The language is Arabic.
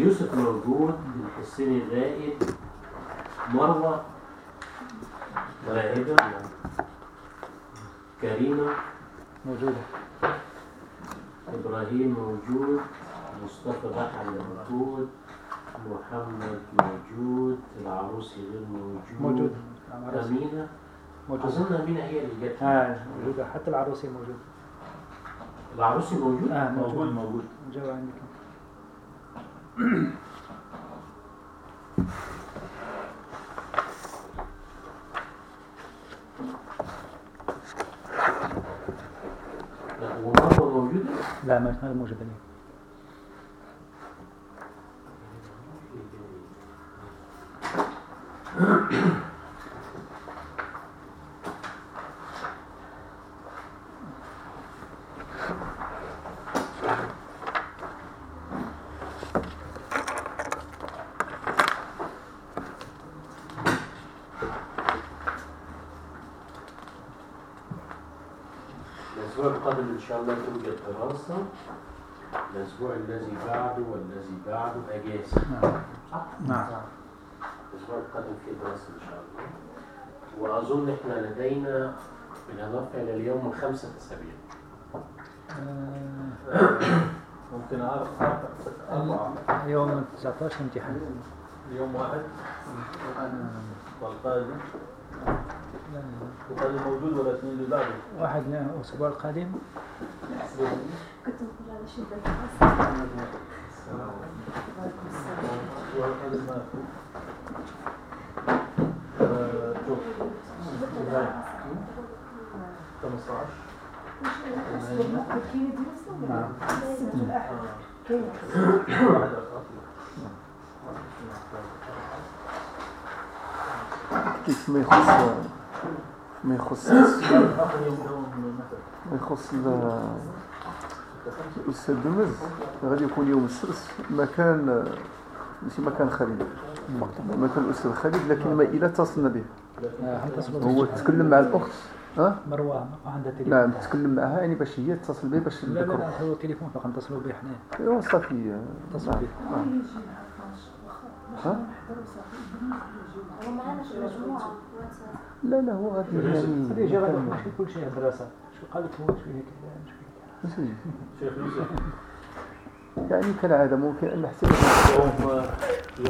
موجود الحسين الرائد مروة راهبة كريمة موجودة. إبراهيم موجود مصطفى بحر موجود محمد موجود العروسي غير موجود موجود أمينة. موجودة. أظن أمينة هي اللي جت. آه موجودة. حتى العروسي موجود العروسي موجود؟ آه موجود موجود موجود. جو عندك. لا ومروة موجودة لا ما ما الأسبوع القادم إن شاء الله توجد دراسة. الأسبوع الذي بعده والذي بعده أجازة. نعم. صح؟ نعم. الأسبوع القادم فيه دراسة إن شاء الله. وأظن إحنا لدينا بالإضافة إلى اليوم خمسة أسابيع آه، ممكن أعرف. أربعة يوم 19 امتحان. يوم واحد. والقادم. لا، لا. القادم موجود ولا اثنين اللي بعده واحد من الأسبوع القادم كنت نقول على شدة السلام الأسبوع القادم ما في. شوف 15 الأسبوع المقبل كاين دراسة ولا نعم. لا؟ السبت والأحد كاين واحد أخر. كيف ما يخص ما يخص ما يخص ال- الأستاذ دمز. غادي يكون يوم السبت مكان ماشي مكان خالد. مكان الأستاذ خالد لكن ما إلى اتصلنا به. هو به؟ تكلم مع الأخت. ها؟ مروة عندها تليفون. نعم تكلم معها. يعني باش هي تتصل به باش لا لا هو تليفون فقط نتصلوا به إحنا ايوا صافي. اتصل نعم. به يجي مع 12 ها؟ لا لا هو غادي يعني جا غادي ماشي كل شيء شو قال لك هو شو هيك مش هيك. ماشي. شيخ يوسف يعني كالعادة ممكن نحتاج يوم